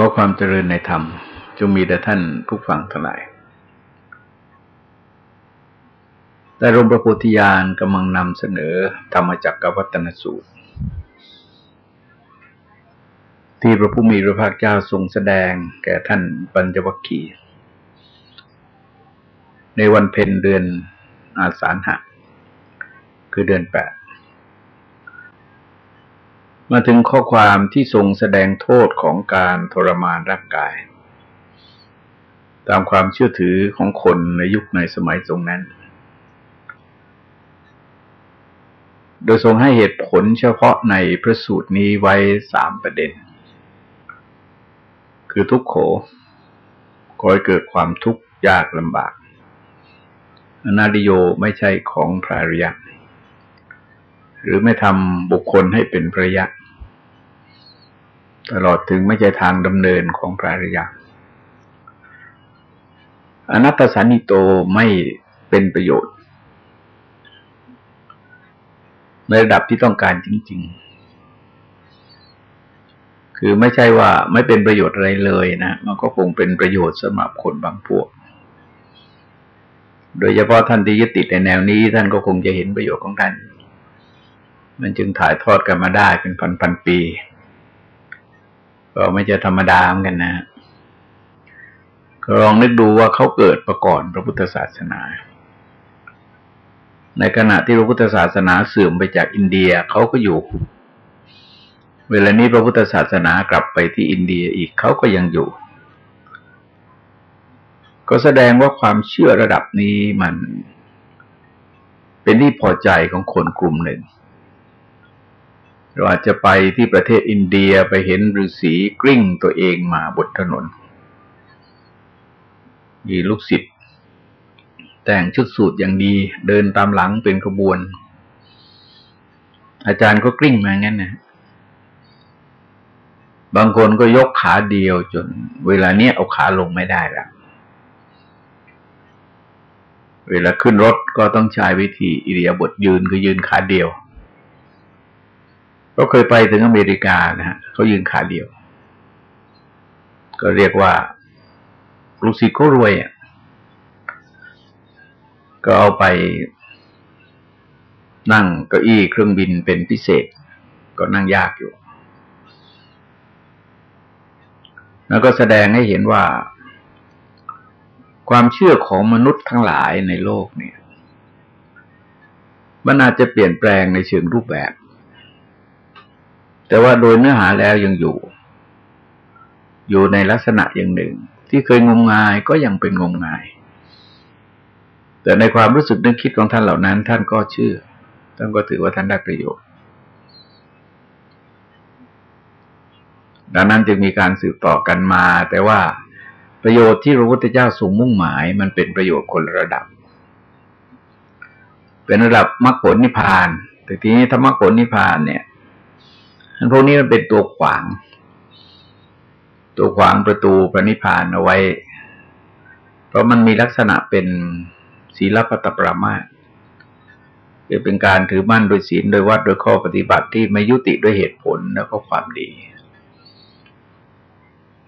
ขอความเจริญในธรรม จงมีแด่ท่านผู้ฟังทั้งหลาย แต่รมประโพธิญาณกำลังนำเสนอธรรมจักรวัตนสูตร ที่พระผู้มีพระภาคเจ้าทรงแสดงแก่ท่านปัญจวัคคีย์ในวันเพ็ญเดือนอาสาฬหะคือเดือนแปด มาถึงข้อความที่ทรงแสดงโทษของการทรมานร่างกาย ตามความเชื่อถือของคนในยุคในสมัยตรงนั้น โดยทรงให้เหตุผลเฉพาะในพระสูตรนี้ไว้สามประเด็น คือทุกโขก่อให้เกิดความทุกข์ยากลำบาก อนาดิโยไม่ใช่ของพระริยหรือไม่ทำบุคคลให้เป็นพระยะ ตลอดถึงไม่ใช่ทางดำเนินของพระริยาอนัตตสันนิโตไม่เป็นประโยชน์ ในระดับที่ต้องการจริง ๆ คือไม่ใช่ว่าไม่เป็นประโยชน์อะไรเลยนะ มันก็คงเป็นประโยชน์สำหรับคนบางพวก โดยเฉพาะท่านที่ยึดติดในแนวนี้ ท่านก็คงจะเห็นประโยชน์ของท่าน มันจึงถ่ายทอดกันมาได้เป็นพันๆปี ก็ไม่จะธรรมดาเหมือนกันนะก็ลองนึกดูว่าเขาเกิดประก่อนพระพุทธศาสนา ในขณะที่พระพุทธศาสนาเสื่อมไปจากอินเดียเขาก็อยู่ เวลานี้พระพุทธศาสนากลับไปที่อินเดียอีกเขาก็ยังอยู่ ก็แสดงว่าความเชื่อระดับนี้มันเป็นที่พอใจของคนกลุ่มหนึ่ง เราอาจจะไปที่ประเทศอินเดียไปเห็นฤาษีกลิ้งตัวเองมาบนถนน มีลูกศิษย์แต่งชุดสูทอย่างดีเดินตามหลังเป็นขบวน อาจารย์ก็กลิ้งมางั้นนะบางคนก็ยกขาเดียวจน เวลาเนี้ยเอาขาลงไม่ได้แล้ว เวลาขึ้นรถก็ต้องใช้วิธีอิริยาบถยืนคือยืนขาเดียว ก็เคยไปถึงอเมริกานะฮะเขายืนขาเดียว ก็เรียกว่า ลูกศิษย์เขารวยอะก็เอาไปนั่งเก้าอี้เครื่องบินเป็นพิเศษ ก็นั่งยากอยู่ แล้วก็แสดงให้เห็นว่า ความเชื่อของมนุษย์ทั้งหลายในโลกเนี่ย มันอาจจะเปลี่ยนแปลงในเชิงรูปแบบ แต่ว่าโดยเนื้อหาแล้วยังอยู่ อยู่ในลักษณะอย่างหนึ่ง ที่เคยงมงายก็ยังเป็นงมงาย แต่ในความรู้สึกนึกคิดของท่านเหล่านั้น ท่านก็เชื่อ ท่านก็ถือว่าท่านได้ประโยชน์ ดังนั้นจึงมีการสืบต่อกันมา แต่ว่าประโยชน์ที่พระพุทธเจ้าทรงมุ่งหมาย มันเป็นประโยชน์คนระดับ เป็นระดับมรรคผลนิพพาน แต่ทีนี้ธรรมรรคผลนิพพานเนี่ย พวกนี้มันเป็นตัวขวาง ตัวขวางประตูพระนิพพานเอาไว้ เพราะมันมีลักษณะเป็นศีลปตปรามาคือเป็นการถือมั่นโดยศีลโดยวัดโดยข้อปฏิบัติที่ไม่ยุติด้วยเหตุผลแล้วก็ความดี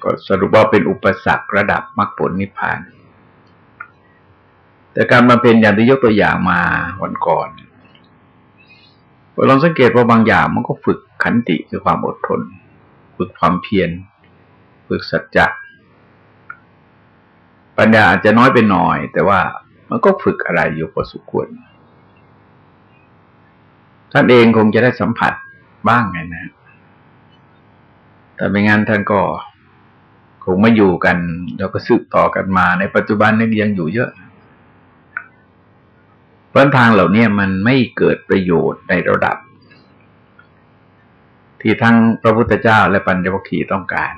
ก็สรุปว่าเป็นอุปสรรคระดับมรรคผลนิพพาน แต่การมาเป็นอย่างที่ยกตัวอย่างมาวันก่อน ลองสังเกตว่าบางอย่างมันก็ฝึกขันติคือความอดทน ฝึกความเพียร ฝึกสัจจะปัญญาอาจจะน้อยไปหน่อย แต่ว่ามันก็ฝึกอะไรอยู่พอสมควรท่านเองคงจะได้สัมผัสบ้างไงนะ แต่ไม่งั้นท่านก็คงไม่อยู่กัน แล้วก็สืบต่อกันมาในปัจจุบันนี้ยังอยู่เยอะ เพราะทางเหล่านี้มันไม่เกิดประโยชน์ในระดับ ที่ทั้งพระพุทธเจ้าและปัญญวคีต้องการ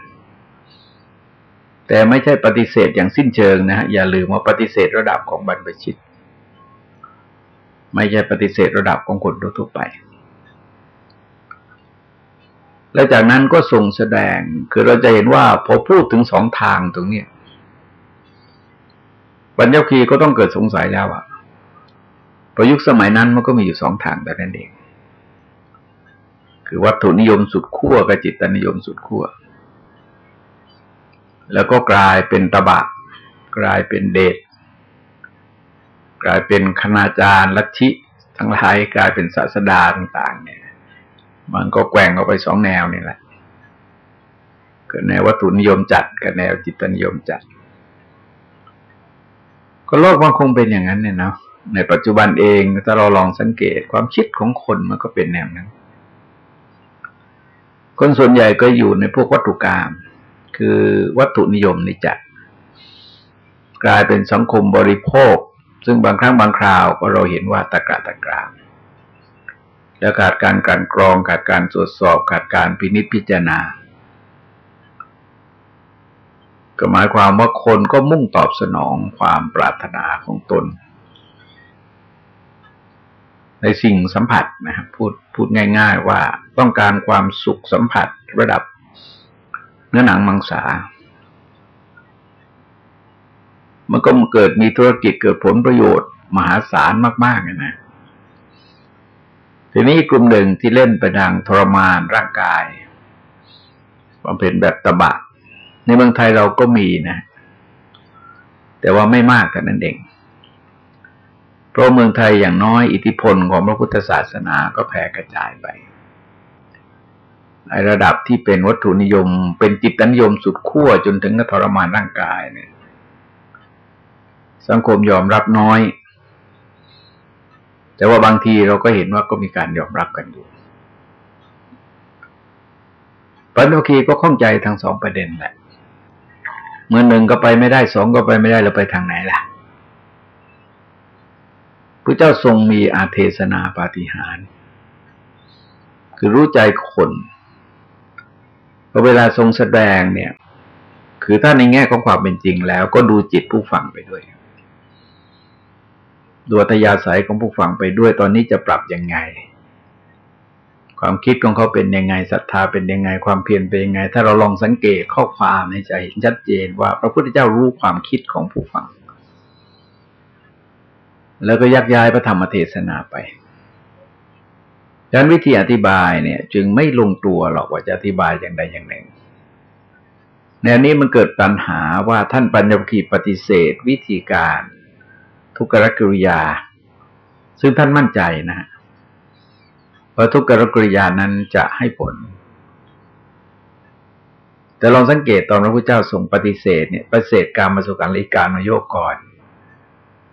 แต่ไม่ใช่ปฏิเสธอย่างสิ้นเชิงนะฮะอย่าลืมว่าปฏิเสธระดับของบรรพชิต ไม่ใช่ปฏิเสธระดับของคนทั่วไป และจากนั้นก็ส่งแสดงคือเราจะเห็นว่าพอพูดถึงสองทางตรงนี้ปัญญวคีก็ต้องเกิดสงสัยแล้วอะ ประยุคสมัยนั้นมันก็มีอยู่สองทางแต่นั้นเอง คือวัตถุนิยมสุดขั้วกับจิตนิยมสุดขั้ว แล้วก็กลายเป็นตบะ กลายเป็นเดชกลายเป็นคณาจารย์ลัทธิทั้งหลายกลายเป็นศาสดาต่างๆ เนี่ย มันก็แกว่งออกไปสองแนวนี่แหละก็แนววัตถุนิยมจัดกับแนวจิตนิยมจัด ก็โลกมันคงเป็นอย่างนั้นเนี่ยเนาะ ในปัจจุบันเองถ้าเราลองสังเกตความคิดของคนมันก็เป็นแนวนั้น คนส่วนใหญ่ก็อยู่ในพวกวัตถุกรรมคือวัตถุนิยมนี่จัดกลายเป็นสังคมบริโภค ซึ่งบางครั้งบางคราวก็เราเห็นว่าตะกรตะกรามแล้วขาดการการกรองขาดการตรวจสอบขาดการพินิจพิจารณา ก็หมายความว่าคนก็มุ่งตอบสนองความปรารถนาของตน ในสิ่งสัมผัสนะครับพูดพูดง่าย ๆ ว่าต้องการความสุขสัมผัสระดับเนื้อหนังมังสา มันก็เกิดมีธุรกิจเกิดผลประโยชน์ มหาศาลมากๆนะ ทีนี้กลุ่มหนึ่งที่เล่นไปดังทรมานร่างกายมันเป็นแบบตบะ ในเมืองไทยเราก็มีนะ แต่ว่าไม่มากกันนั่นเอง เพราะเมืองไทยอย่างน้อยอิทธิพลของพระพุทธศาสนาก็แผ่กระจายไปในระดับที่เป็นวัตถุนิยม เป็นจิตนิยมสุดขั้วจนถึงกทรมานร่างกายเนี่ย สังคมยอมรับน้อย แต่ว่าบางทีเราก็เห็นว่าก็มีการยอมรับกันอยู่ปัญญคีก็ข้องใจทั้งสองประเด็นแหละเมื่อหนึ่งก็ไปไม่ได้สองก็ไปไม่ได้เราไปทางไหนล่ะ พระเจ้าทรงมีอาเทศนาปาฏิหาริย์คือรู้ใจคนพอเวลาทรงแสดงเนี่ย คือถ้าในแง่ของความเป็นจริงแล้วก็ดูจิตผู้ฟังไปด้วยดูอัตยาศัยของผู้ฟังไปด้วยตอนนี้จะปรับยังไง ความคิดของเขาเป็นยังไงศรัทธาเป็นยังไงความเพียรเป็นยังไง ถ้าเราลองสังเกตข้อความในใจเห็นชัดเจนว่า พระพุทธเจ้ารู้ความคิดของผู้ฟัง แล้วก็ยักย้ายพระธรรมเทศนาไปดังนั้นวิธีอธิบายเนี่ย จึงไม่ลงตัวหรอกว่าจะอธิบายอย่างใดอย่างหนึ่งแนนี้มันเกิดปัญหาว่าท่านปัญญคีปฏิเสธ วิธีการทุกขกริยา ซึ่งท่านมั่นใจนะว่าทุกขกริยานั้นจะให้ผล แต่ลองสังเกตตอนพระพุทธเจ้าทรงปฏิเสธเนี่ยปฏิเสธการมาสุการลิการมโยกก่อน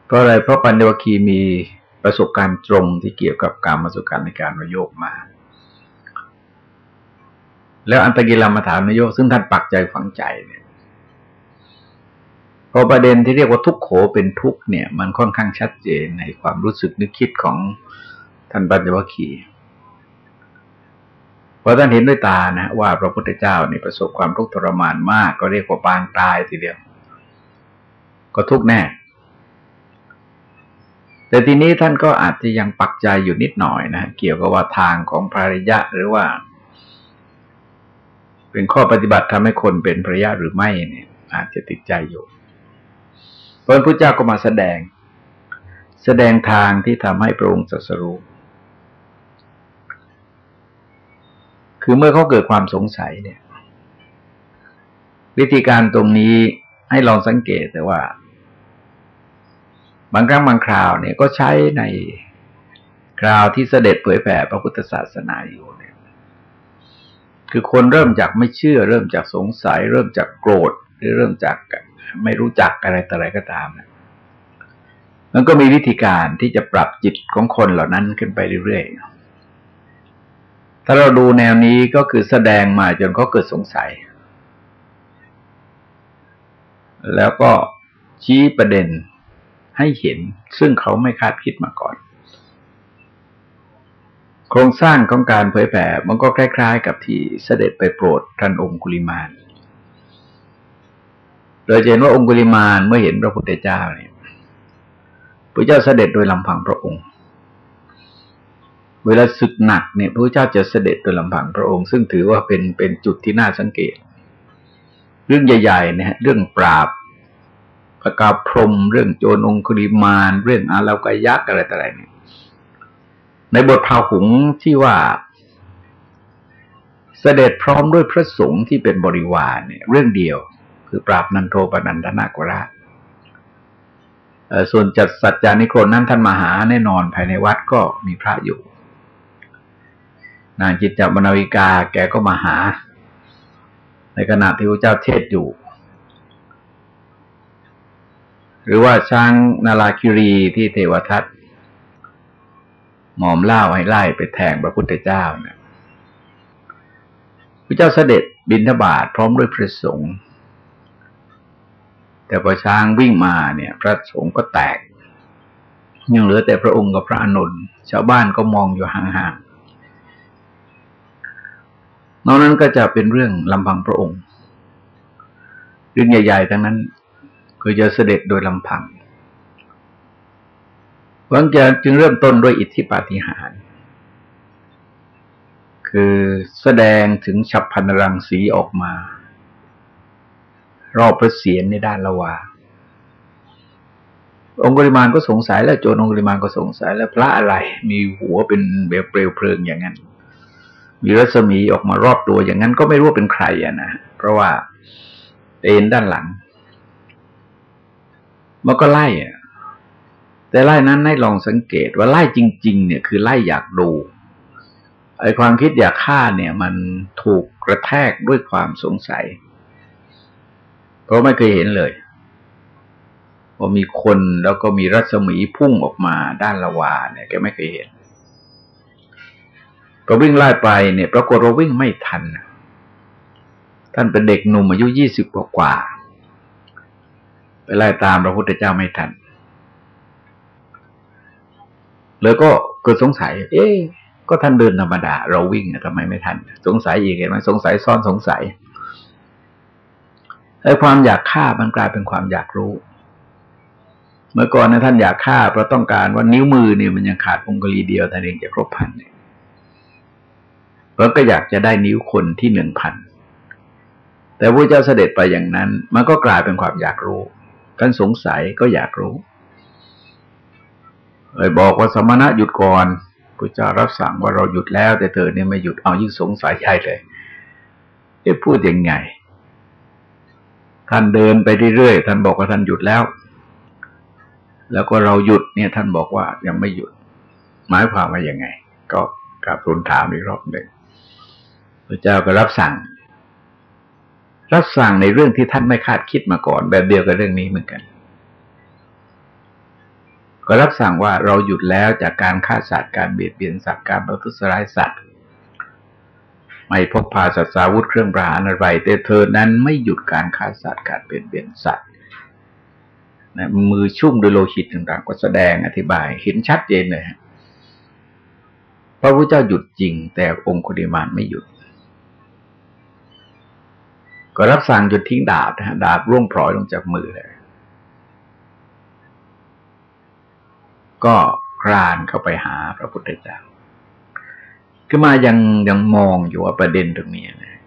เพราะอะไรเพราะปัญญวคีมีประสบการณ์ตรงที่เกี่ยวกับการมาสุการในการนโยกมา แล้วอันตกิลามาถามนโยกซึ่งท่านปักใจฝังใจเนี่ยพอประเด็นที่เรียกว่าทุกโขเป็นทุกเนี่ย มันค่อนข้างชัดเจนในความรู้สึกนึกคิดของท่านปัญญวคีเพอท่านเห็นด้วยตานะว่าพระพุทธเจ้านี่ประสบความทุกข์ทรมานมาก ก็เรียกว่าปางตายทีเดียว ก็ทุกแน่ แต่ทีนี้ท่านก็อาจจะยังปักใจอยู่นิดหน่อยนะเกี่ยวกับว่าทางของภริยะหรือว่า เป็นข้อปฏิบัติทำให้คนเป็นภริยะหรือไม่เนี่ย อาจจะติดใจอยู่พระพุทธเจ้าก็มาแสดง แสดงทางที่ทำให้พระองค์สัสรู้คือเมื่อเขาเกิดความสงสัยเนี่ย วิธีการตรงนี้ให้ลองสังเกตแต่ว่า บางครั้งบางคราวเนี่ยก็ใช้ในคราวที่เสด็จเผยแผ่พระพุทธศาสนาอยู่เนี่ยคือคนเริ่มจากไม่เชื่อ เริ่มจากสงสัย เริ่มจากโกรธหรือเริ่มจากไม่รู้จักอะไรต่ออะไรก็ตามนะมันก็มีวิธีการที่จะปรับจิตของคนเหล่านั้นขึ้นไปเรื่อยๆ ถ้าเราดูแนวนี้ก็คือแสดงมาจนเขาเกิดสงสัย แล้วก็ชี้ประเด็น ให้เห็น ซึ่งเขาไม่คาดคิดมาก่อน โครงสร้างของการเผยแผ่มันก็คล้าย ๆ กับที่เสด็จไปโปรดท่านองคุลิมานโดยเห็นว่าองคุลิมานเมื่อเห็นพระพุทธเจ้าเนี่ยพระเจ้าเสด็จโดยลำพังพระองค์ เวลาศึกหนักเนี่ยพระเจ้าจะเสด็จโดยลำพังพระองค์ ซึ่งถือว่าเป็นเป็นจุดที่น่าสังเกต เรื่องใหญ่ๆเนี่ยเรื่องปราบ ประกาศพรมเรื่องโจรองคุริมาน เรื่องอาลากายักษ์อะไรต่ออะไรเนี่ย ในบทพาหุงที่ว่า เสด็จพร้อมด้วยพระสงฆ์ที่เป็นบริวารเนี่ย เรื่องเดียว คือปราบนันโทปนันทนากราชส่วนจัดสัจจานิโครนนั้นท่านมาหาแน่นอนภายในวัดก็มีพระอยู่ นางจิตจบรรวิกาแกก็มาหา ในขณะที่พระเจ้าเทศอยู่ หรือว่าช้างนาลาคิรีที่เทวทัตหมอมเล่าให้ไล่ไปแทงพระพุทธเจ้าเนี่ยพระเจ้าเสด็จบินทบาทพร้อมด้วยพระสงฆ์แต่พอช้างวิ่งมาเนี่ย พระสงฆ์ก็แตก ยังเหลือแต่พระองค์กับพระอนุนชาวบ้านก็มองอยู่ห่างๆนอกนั้นก็จะเป็นเรื่องลำพังพระองค์ เรื่องใหญ่ ๆ ทั้งนั้น คือจะเสด็จโดยลำพังวังจะจึงเริ่มต้นด้วยอิทธิปาฏิหาริย์คือแสดงถึงฉับพันรังสีออกมา รอบพระเศียรในด้านละวาองค์กริมานก็สงสัยแล้วโจรองค์กริมานก็สงสัยแล้วพระอะไร มีหัวเป็นเบลเปลวเพลิงอย่างนั้น มีรัศมีออกมารอบตัวอย่างนั้นก็ไม่รู้เป็นใครอะนะเพราะว่าเอ็นด้านหลัง มันก็ไล่อะแต่ไล่นั้นให้ลองสังเกตว่าไล่จริง ๆ เนี่ยคือไล่อยากดูไอ้ความคิดอยากฆ่าเนี่ย มันถูกกระแทกด้วยความสงสัย เพราะไม่เคยเห็นเลยว่ามีคนแล้วก็มีรัศมีพุ่งออกมาด้านละวาเนี่ยแกไม่เคยเห็นพอวิ่งไล่ไปเนี่ย ปรากฏว่าวิ่งไม่ทัน ท่านเป็นเด็กหนุ่มอายุยี่สิบกว่า ไปไล่ตามพระพุทธเจ้าไม่ทันเลยก็เกิดสงสัย เอ๊ะก็ท่านเดินธรรมดา เราวิ่งทำไมไม่ทัน สงสัยอีกเห็นไหมสงสัยซ้อนสงสัยไอ้ความอยากฆ่ามันกลายเป็นความอยากรู้ เมื่อก่อนนะท่านอยากฆ่าเพราะต้องการว่านิ้วมือเนี่ยมันยังขาดองค์กรีเดียวแต่เองจะครบพันเนี่ยเพราก็อยากจะได้นิ้วคนที่หนึ่งพันแต่พระเจ้าเสด็จไปอย่างนั้น มันก็กลายเป็นความอยากรู้ ท่านสงสัยก็อยากรู้เลยบอกว่าสมณะหยุดก่อนพระเจ้ารับสั่งว่าเราหยุดแล้ว แต่เธอเนี่ยไม่หยุดเอายิ่งสงสัยใหญ่เลยจะพูดยังไง ท่านเดินไปเรื่อยๆท่านบอกว่าท่านหยุดแล้ว แล้วก็เราหยุดเนี่ย ท่านบอกว่ายังไม่หยุด หมายความว่ายังไง ก็กลับรุนถามอีกรอบหนึ่งพระเจ้าก็รับสั่ง รับสั่งในเรื่องที่ท่านไม่คาดคิดมาก่อน แบบเดียวกับเรื่องนี้เหมือนกัน ก็รับสั่งว่าเราหยุดแล้วจากการฆ่าสัตว์การเบียดเบียนสัตว์การประทุษร้ายสัตว์ไม่พกพาสัตว์สาวุธเครื่องประหารอะไรแต่เธอนั้นไม่หยุดการฆ่าสัตว์การเบียดเบียนสัตว์นะมือชุ่มด้วยโลหิตต่างๆ ก็แสดงอธิบายเห็นชัดเจนเลยพระพุทธเจ้าหยุดจริง แต่องค์คุริมานไม่หยุด ก็รับสั่งหยุดทิ้งดาบนะดาบร่วงพลอยลงจากมือเลยก็คลานเข้าไปหาพระพุทธเจ้าคือมายังยังมองอยู่ว่าประเด็นตรงนี้นะ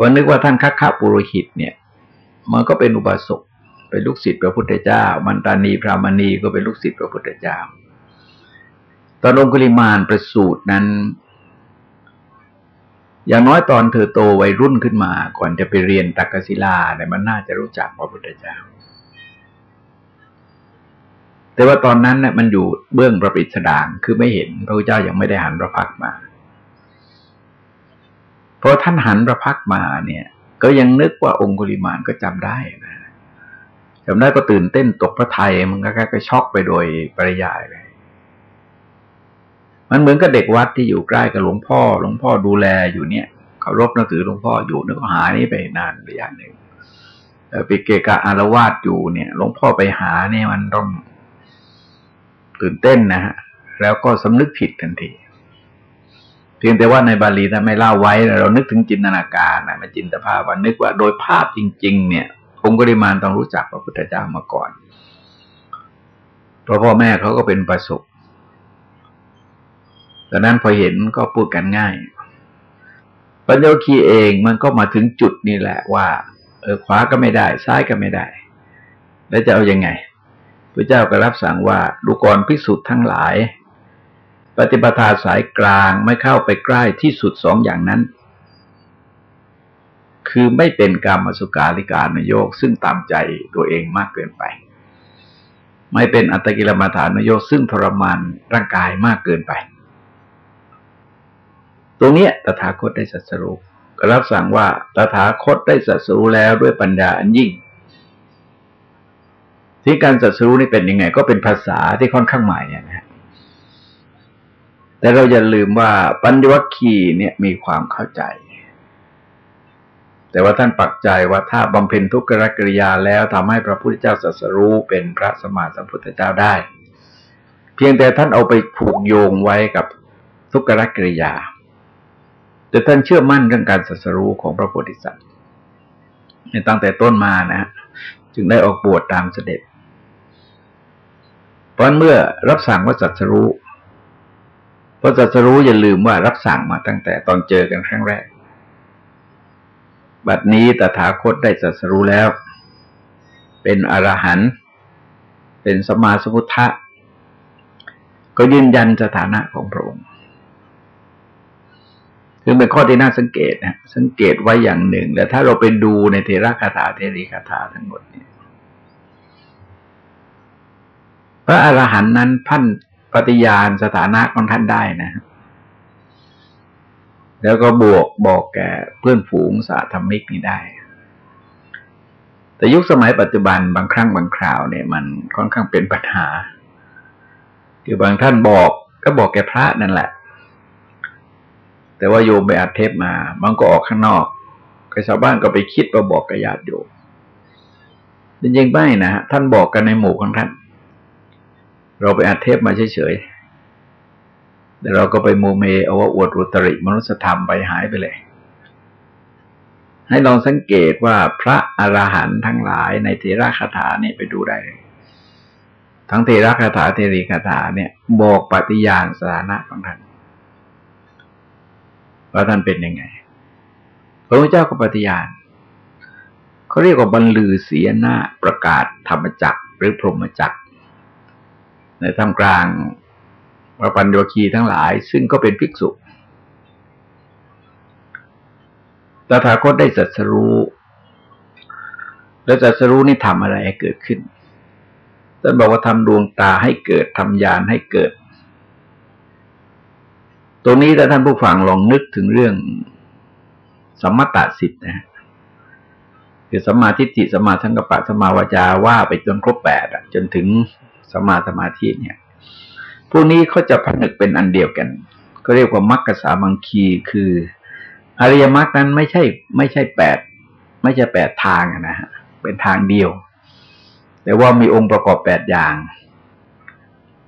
วันนึกว่าท่านคัคคะปุโรหิต เนี่ย มันก็เป็นอุบาสกเป็นลูกศิษย์พระพุทธเจ้า มันตานีพระมณีก็เป็นลูกศิษย์พระพุทธเจ้า ตอนองคุลิมานประสูตรนั้น อย่างน้อยตอนเธอโตวัยรุ่นขึ้นมา ก่อนจะไปเรียนตักกศิลาเนี่ยมันน่าจะรู้จักพระพุทธเจ้า แต่ว่าตอนนั้นเนี่ยมันอยู่เบื้องประปิดสดางคือไม่เห็นพระพุทธเจ้ายังไม่ได้หันพระพักมาเพอท่านหันพระพักมาเนี่ย ก็ยังนึกว่าองคุลิมานก็จำได้นะจำได้ก็ตื่นเต้นตกพระไทยมันก็ก็ช็อกไปโดยปริยายเลย มันเหมือนกับเด็กวัดที่อยู่ใกล้กับหลวงพ่อ หลวงพ่อดูแลอยู่เนี่ยเคารพนับถือหลวงพ่ออยู่นึกหานี่ไปนานระยะหนึ่งไปเกะกะอารวาสอยู่เนี่ยหลวงพ่อไปหาเนี่ยมันต้องตื่นเต้นนะฮะแล้วก็สำนึกผิดทันทีเพียงแต่ว่าในบาลีถ้าไม่เล่าไว้ เรานึกถึงจินตนาการนะมาจินตภาพว่านึกว่าโดยภาพจริง ๆ เนี่ยองค์กริมานต้องรู้จักพระพุทธเจ้ามาก่อนเพราะพ่อแม่เขาก็เป็นประสบ ดังนั้นพอเห็นก็พูดกันง่าย ปัญญคีเองมันก็มาถึงจุดนี้แหละว่า เออขวาก็ไม่ได้ ซ้ายก็ไม่ได้ แล้วจะเอาอยัางไงพระเจ้าก็รับสั่งว่าดูกรพิสุทธ์ทั้งหลาย ปฏิปทาสายกลางไม่เข้าไปใกล้ที่สุดสองอย่างนั้น คือไม่เป็นกรรมสุขาริการนโยก ซึ่งตามใจตัวเองมากเกินไป ไม่เป็นอัตกิลมัฐานโยกซึ่งทรมานร่างกายมากเกินไป ตรงนี้ตถาคตได้สัสรุปก็รับสั่งว่าตถาคตได้สัสรู้แล้วด้วยปัญญาอันยิ่ง ที่การสัสรู้นี่เป็นยังไง ก็เป็นภาษาที่ค่อนข้างใหม่นะฮะแต่เราอย่าลืมว่าปัญญวัคคีเนี่ยมีความเข้าใจ แต่ว่าท่านปักใจว่าถ้าบำเพ็ญทุกขกริยาแล้วทำให้พระพุทธเจ้าสัสรู้เป็นพระสมมาสัมพุทธเจ้าได้ เพียงแต่ท่านเอาไปผูกโยงไว้กับทุกขกริยา แต่ท่านเชื่อมั่นเรื่องการสัสรู้ของพระโพธิสัตว์ตั้งแต่ต้นมานะ จึงได้ออกบวชตามเสด็จ เพราะเมื่อรับสั่งว่าสัสรู้พราะจัสรู้อย่าลืมว่ารับสั่งมาตั้งแต่ตอนเจอกันครั้งแรก บัดนี้ตถาคตได้จัสรู้แล้ว เป็นอรหันต์เป็นสมาสมุทธะก็ยืนยันสถานะของพระองค์ คือเป็นข้อที่น่าสังเกตนะสังเกตไว้อย่างหนึ่ง แล้วถ้าเราไปดูในเทระคาถาเทรีคาถาทั้งหมดเนี่ยพระอรหันต์นั้นท่านปฏิญาณสถานะของท่านได้นะแล้วก็บวกบอกแก่เพื่อนฝูงสาธรรมิกนี่ได้ แต่ยุคสมัยปัจจุบันบางครั้งบางคราวเนี่ยมันค่อนข้างเป็นปัญหา คือบางท่านบอกก็บอกแก่พระนั่นแหละ แต่ว่าโยมไปอัดเทปมา มันก็ออกข้างนอกก็ชาวบ้านก็ไปคิดว่าบอกกับญาติโยมจริงๆไม่นะท่านบอกกันในหมู่ของท่าน เราไปอัดเทปมาเฉยๆแต่เราก็ไปโมเมเอาว่าอวดอุตริมนุสธรรมไปหายไปเลย ให้ลองสังเกตว่าพระอรหันต์ทั้งหลายในเทระคาถาเนี่ยไปดูได้เลยทั้งเทระคาถาเทรีคาถาเนี่ย บอกปฏิญาณสถานะของท่าน ว่าท่านเป็นยังไง พระพุทธเจ้าก็ปฏิญาณเขาเรียกว่าบรรลือเสียหน้าประกาศธรรมจักรหรือพรหมจักรในท่ามกลางพระปัญโยคีทั้งหลาย ซึ่งก็เป็นภิกษุตถาคตได้สัสรู้ แล้วสัสรู้นี่ทำอะไรให้เกิดขึ้นท่านบอกว่าทำดวงตาให้เกิดทำญาณให้เกิด ตรงนี้ถ้าท่านผู้ฟังลองนึกถึงเรื่องสมมตสิทธิ์นะคือสมาธิจิสมาสังกปะสมาวจาว่าไปจนครบแปดจนถึงสมาสมาธิเนี่ย พวกนี้เขาจะผนึกเป็นอันเดียวกัน ก็เรียกว่ามรรคสามังคีคืออริยมรรคนั้นไม่ใช่ ไม่ใช่แปดไม่ใช่แปดทางนะฮะเป็นทางเดียว แต่ว่ามีองค์ประกอบแปดอย่าง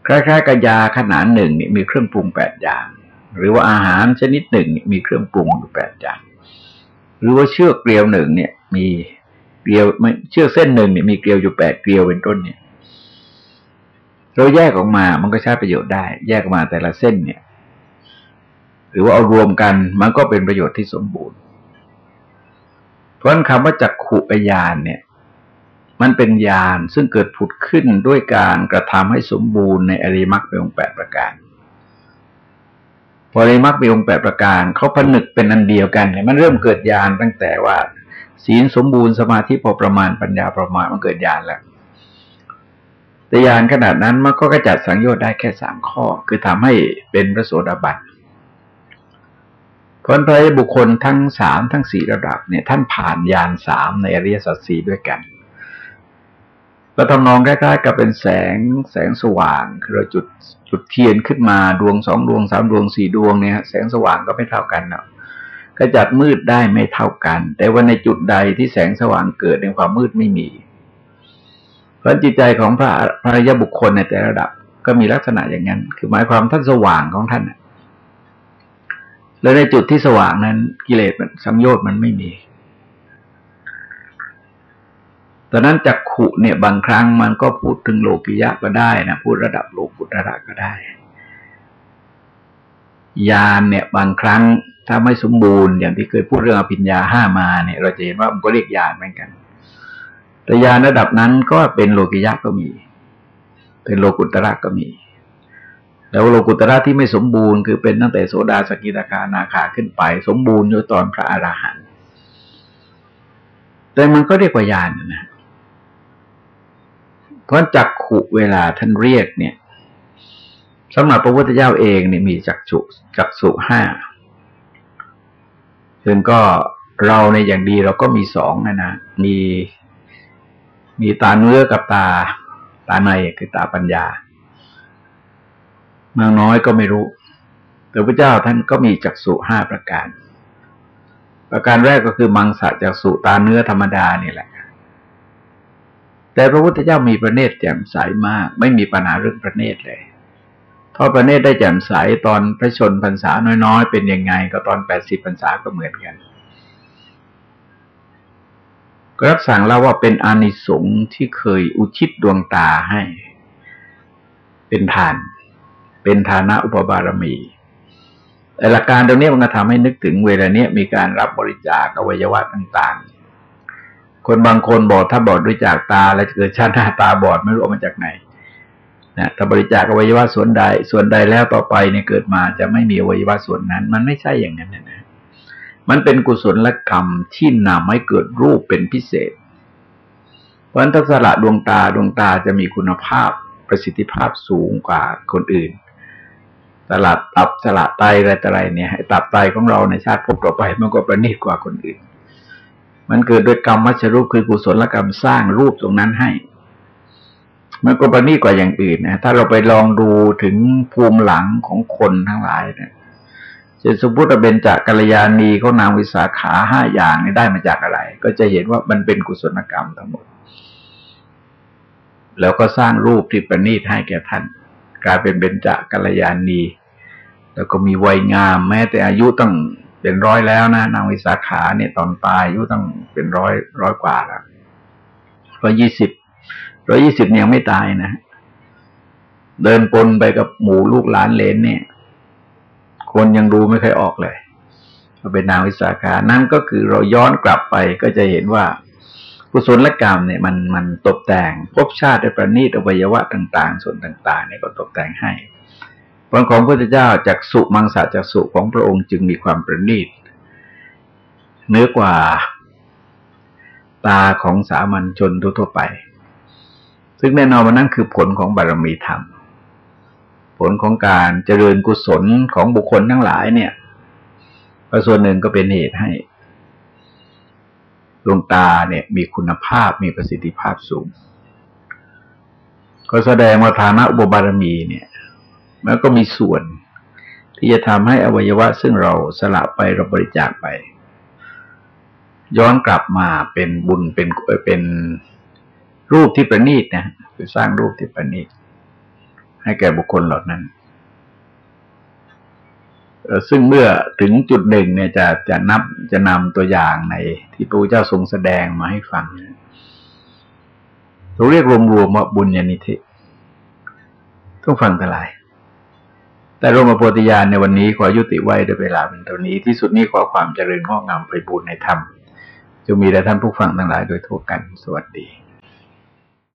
คล้ายๆกับยาขนาดหนึ่งนี่มีเครื่องปรุงแปดอย่าง หรือว่าอาหารชนิดหนึ่งมีเครื่องปรุงอยู่แปดอย่าง หรือว่าเชือกเกลียวหนึ่งเนี่ย มีเกลียวไม่เชือกเส้นหนึ่งเนี่ยมีเกลียวอยู่แปดเกลียวเป็นต้นเนี่ย เราแยกออกมามันก็ใช้ประโยชน์ได้ แยกออกมาแต่ละเส้นเนี่ย หรือว่าเอารวมกันมันก็เป็นประโยชน์ที่สมบูรณ์ เพราะคำว่าจักขุปยานเนี่ยมันเป็นญาณซึ่งเกิดผุดขึ้นด้วยการกระทำให้สมบูรณ์ในอริมักเป็นองแปดประการ ออริมักมีองค์แปดประการเขาผนึกเป็นอันเดียวกันเนี่ยมันเริ่มเกิดญาณตั้งแต่ว่า ศีลสมบูรณ์สมาธิพอประมาณปัญญาประมาณมันเกิดญาณแล้วแต่ยานขนาดนั้นมันก็กระจัดสังโยชน์ได้แค่สามข้อ คือทำให้เป็นพระโสดาบันคนพระบุคคลทั้งสามทั้งสี่ระดับเนี่ยท่านผ่านยานสามในอริยสัจสี่ด้วยกัน ก็ทำนองใกล้ๆกับเป็นแสงแสงสว่างคือเราจุดจุดเทียนขึ้นมาดวงสองดวงสามดวงสี่ดวงเนี่ยแสงสว่างก็ไม่เท่ากันเนาะกระจัดมืดได้ไม่เท่ากัน แต่ว่าในจุดใดที่แสงสว่างเกิดในความมืดไม่มี เพราะจิตใจของพระพระยบุคคลในแต่ระดับ ก็มีลักษณะอย่างนั้น คือหมายความท่านสว่างของท่านแล้วในจุดที่สว่างนั้นกิเลสมันสังโยชน์มันไม่มี ตอนนั้นจักขุเนี่ยบางครั้งมันก็พูดถึงโลกิยะก็ได้นะพูดระดับโลกุตระก็ได้ยานเนี่ยบางครั้งถ้าไม่สมบูรณ์อย่างที่เคยพูดเรื่องอภิญญาห้ามาเนี่ยเราจะเห็นว่ามันก็เรียกยานเหมือนกัน แต่ญาณระดับนั้นก็เป็นโลกิยะก็มี เป็นโลกุตระก็มี แล้วโลกุตระที่ไม่สมบูรณ์คือเป็นตั้งแต่โสดาสกิตาคานาคาขึ้นไป สมบูรณ์อยู่ตอนพระอรหันต์แต่มันก็เรียกว่าญาณนะ เพราะจักขุเวลาท่านเรียกเนี่ยสำหรับพระพุทธเจ้าเองเนี่ยมีจักสุจักสุห้าซึ่งก็เราในอย่างดีเราก็มีสองนะนะมีมีตาเนื้อกับตา ตาในคือตาปัญญามากน้อยก็ไม่รู้ แต่พระเจ้าท่านก็มีจักสุห้าประการ ประการแรกก็คือมังสะจักสุตาเนื้อธรรมดานี่แหละ แต่พระพุทธเจ้ามีประเนตรแจ่มใสมาก ไม่มีปัญหาเรื่องประเนตรเลยทอประเนตรได้แจ่มใสตอนพระชนพรรษาน้อยๆ เป็นยังไง ก็ตอนแปดสิบพรรษาก็เหมือนกันก็รับสั่งเล่าว่าเป็นอานิสงส์ที่เคยอุทิศดวงตาให้ เป็นทาน เป็นฐานะอุปบารมีหลักการตรงนี้มันก็ทำให้นึกถึงเวลาเนี้ยมีการรับบริจาคอวัยวะต่าง ๆ คนบางคนบอกถ้าบอดด้วยจากตา แล้วจะเกิดชาติหน้าตาบอดไม่รู้มาจากไหนนะถ้าบริจาคอวัยวะส่วนใด ส่วนใดแล้วต่อไปเนี่ยเกิดมาจะไม่มีอวัยวะส่วนนั้น มันไม่ใช่อย่างนั้นนะมันเป็นกุศลกรรมที่นำให้เกิดรูปเป็นพิเศษ เพราะฉะนั้นทัศละดวงตาดวงตาจะมีคุณภาพประสิทธิภาพสูงกว่าคนอื่นสลัดตับสลัดไตอะไรต่ออะไรเนี่ยตับไตของเราในชาติพบต่อไปมันก็ประณีตกว่าคนอื่น มันเกิดโดยกรรมมัชรูปคือกุศลกรรมสร้างรูปตรงนั้นให้ มันก็ประณีตกว่าอย่างอื่นนะถ้าเราไปลองดูถึงภูมิหลังของคนทั้งหลายเนี่ยเช่นสมมติว่าเป็นจากกัลยาณีเขานางวิสาขาห้าอย่างนี่ได้มาจากอะไร ก็จะเห็นว่ามันเป็นกุศลกรรมทั้งหมด แล้วก็สร้างรูปที่ประณีตให้แก่ท่าน กลายเป็นเบญจกัลยาณี แล้วก็มีวัยงามแม้แต่อายุตั้ง เป็นร้อยแล้วนะนางวิสาขาเนี่ยตอนตายอายุตั้งเป็นร้อยร้อยกว่าแล้วร้อยยี่สิบร้อยี่สิบยังไม่ตายนะ เดินปนไปกับหมู่ลูกหลานเลนเนี่ย คนยังดูไม่เคยออกเลยเป็นนางวิสาขานั่นก็คือเราย้อนกลับไปก็จะเห็นว่ากุศลกรรมเนี่ยมันมันตกแต่งภพชาติประณีตอวัยวะต่าง ๆ ส่วนต่าง ๆ เนี่ยก็ตกแต่งให้ ผลของพระพุทธเจ้าจากสุมังสะจากสุของพระองค์จึงมีความประณีตเนื้อกว่าตาของสามัญชนทั่วไป ซึ่งแน่นอนว่านั่นคือผลของบารมีธรรม ผลของการเจริญกุศลของบุคคลทั้งหลายเนี่ยส่วนหนึ่งก็เป็นเหตุให้ดวงตาเนี่ย มีคุณภาพมีประสิทธิภาพสูง ก็แสดงว่าฐานะอุบารมีเนี่ย มันก็มีส่วนที่จะทำให้อวัยวะ ซึ่งเราสละไปเราบริจาคไป ย้อนกลับมาเป็นบุญเป็นเป็นรูปที่ประณีตนะคือสร้างรูปที่ประณีตให้แก่บุคคลเหล่านั้นซึ่งเมื่อถึงจุดหนึ่งเนี่ยจะจะนับจะนำตัวอย่างในที่พระเจ้าทรงแสดงมาให้ฟังเราเรียกรวมๆว่าบุญญาณิธิต้องฟังทลาย แต่รมโพธิญาณในวันนี้ขอยุติไว้ด้วยเวลาเป็นเท่านี้ที่สุดนี้ขอความเจริญงอกงามไปบูรในธรรมจะมีแด่ท่านผู้ฟังทั้งหลายโดยทั่วกันสวัสดี